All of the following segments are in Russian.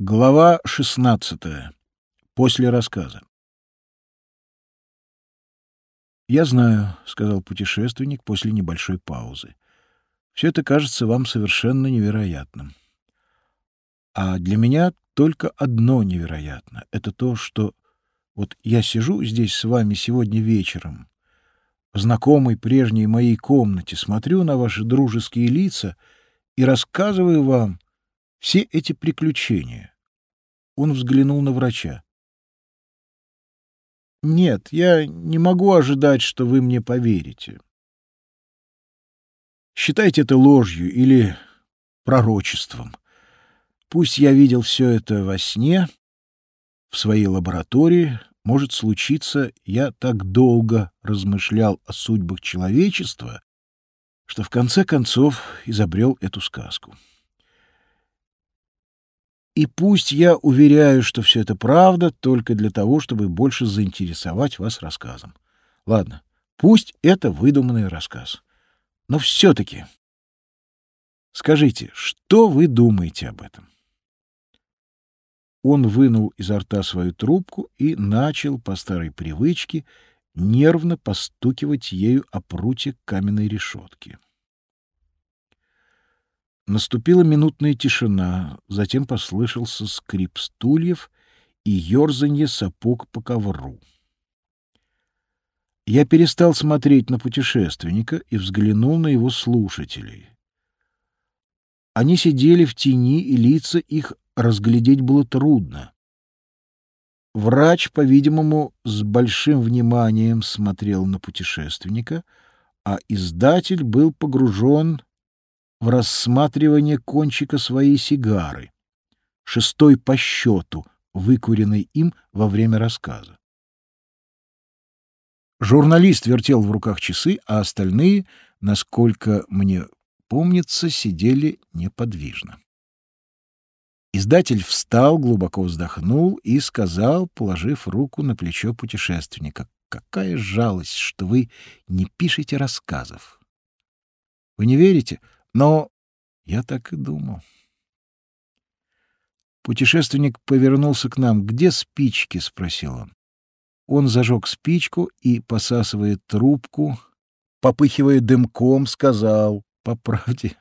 Глава 16. После рассказа. «Я знаю», — сказал путешественник после небольшой паузы. «Все это кажется вам совершенно невероятным. А для меня только одно невероятно — это то, что вот я сижу здесь с вами сегодня вечером, в знакомой прежней моей комнате, смотрю на ваши дружеские лица и рассказываю вам, все эти приключения. Он взглянул на врача. Нет, я не могу ожидать, что вы мне поверите. Считайте это ложью или пророчеством. Пусть я видел все это во сне, в своей лаборатории, может случиться, я так долго размышлял о судьбах человечества, что в конце концов изобрел эту сказку. И пусть я уверяю, что все это правда, только для того, чтобы больше заинтересовать вас рассказом. Ладно, пусть это выдуманный рассказ. Но все-таки скажите, что вы думаете об этом? Он вынул изо рта свою трубку и начал по старой привычке нервно постукивать ею о прутье каменной решетки. Наступила минутная тишина, затем послышался скрип стульев и ерзанье сапог по ковру. Я перестал смотреть на путешественника и взглянул на его слушателей. Они сидели в тени, и лица их разглядеть было трудно. Врач, по-видимому, с большим вниманием смотрел на путешественника, а издатель был погружен в рассматривание кончика своей сигары, шестой по счету, выкуренной им во время рассказа. Журналист вертел в руках часы, а остальные, насколько мне помнится, сидели неподвижно. Издатель встал, глубоко вздохнул и сказал, положив руку на плечо путешественника, «Какая жалость, что вы не пишете рассказов!» «Вы не верите?» Но я так и думал. Путешественник повернулся к нам. «Где спички?» — спросил он. Он зажег спичку и, посасывая трубку, попыхивая дымком, сказал, «По правде,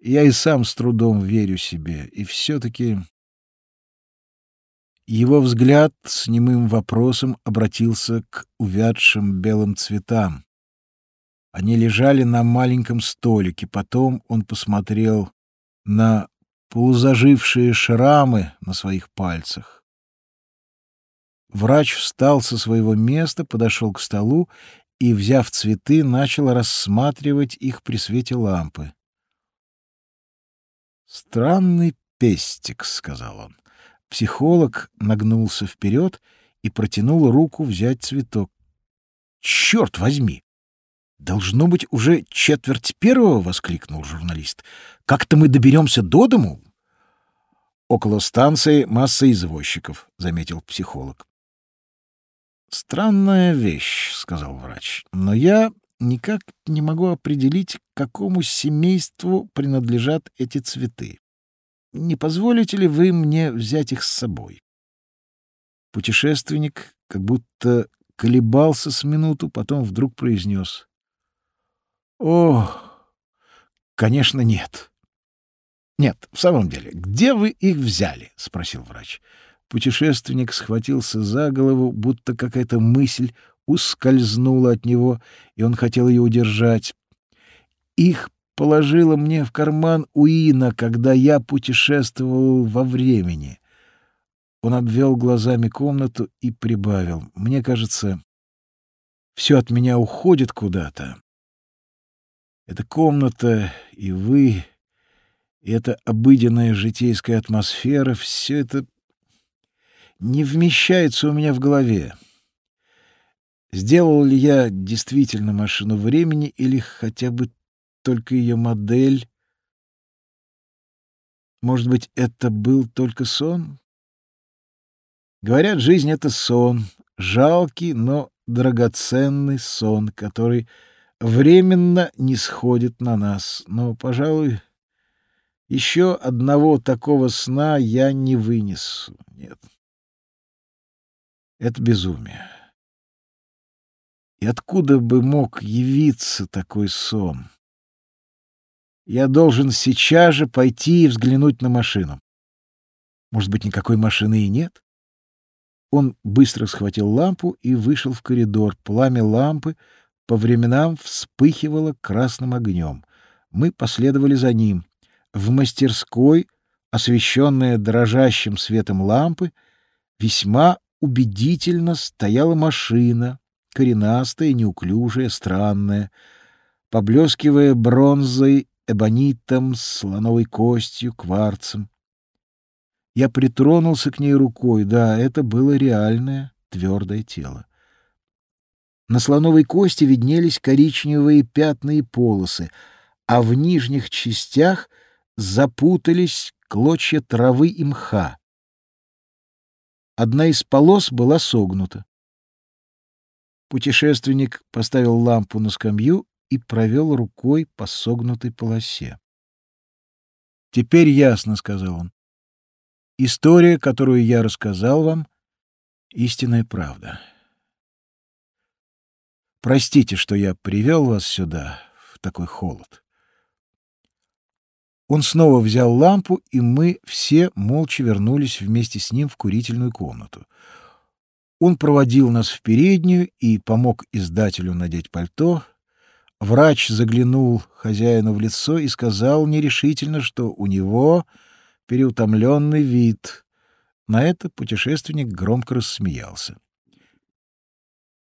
я и сам с трудом верю себе, и все-таки...» Его взгляд с немым вопросом обратился к увядшим белым цветам, они лежали на маленьком столике. Потом он посмотрел на полузажившие шрамы на своих пальцах. Врач встал со своего места, подошел к столу и, взяв цветы, начал рассматривать их при свете лампы. «Странный пестик», — сказал он. Психолог нагнулся вперед и протянул руку взять цветок. «Черт возьми! «Должно быть уже четверть первого!» — воскликнул журналист. «Как-то мы доберемся до дому?» «Около станции масса извозчиков», — заметил психолог. «Странная вещь», — сказал врач, — «но я никак не могу определить, к какому семейству принадлежат эти цветы. Не позволите ли вы мне взять их с собой?» Путешественник как будто колебался с минуту, потом вдруг произнес. О, конечно, нет. Нет, в самом деле, где вы их взяли? спросил врач. Путешественник схватился за голову, будто какая-то мысль ускользнула от него, и он хотел ее удержать. Их положила мне в карман Уина, когда я путешествовал во времени. Он обвел глазами комнату и прибавил. Мне кажется, все от меня уходит куда-то. Эта комната и вы, и эта обыденная житейская атмосфера — все это не вмещается у меня в голове. Сделал ли я действительно машину времени или хотя бы только ее модель? Может быть, это был только сон? Говорят, жизнь — это сон, жалкий, но драгоценный сон, который временно не сходит на нас, но, пожалуй, Еще одного такого сна я не вынесу. Нет. Это безумие. И откуда бы мог явиться такой сон? Я должен сейчас же пойти и взглянуть на машину. Может быть, никакой машины и нет? Он быстро схватил лампу и вышел в коридор. Пламя лампы по временам вспыхивало красным огнем. Мы последовали за ним. В мастерской, освещенная дрожащим светом лампы, весьма убедительно стояла машина, коренастая, неуклюжая, странная, поблескивая бронзой, эбонитом, слоновой костью, кварцем. Я притронулся к ней рукой. Да, это было реальное твердое тело. На слоновой кости виднелись коричневые пятна и полосы, а в нижних частях запутались клочья травы и мха. Одна из полос была согнута. Путешественник поставил лампу на скамью и провел рукой по согнутой полосе. «Теперь ясно», — сказал он. История, которую я рассказал вам, — истинная правда. Простите, что я привел вас сюда, в такой холод. Он снова взял лампу, и мы все молча вернулись вместе с ним в курительную комнату. Он проводил нас в переднюю и помог издателю надеть пальто. Врач заглянул хозяину в лицо и сказал нерешительно, что у него переутомленный вид. На это путешественник громко рассмеялся.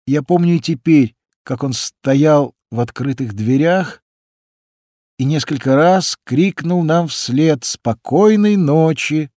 Я помню теперь, как он стоял в открытых дверях и несколько раз крикнул нам вслед «Спокойной ночи!»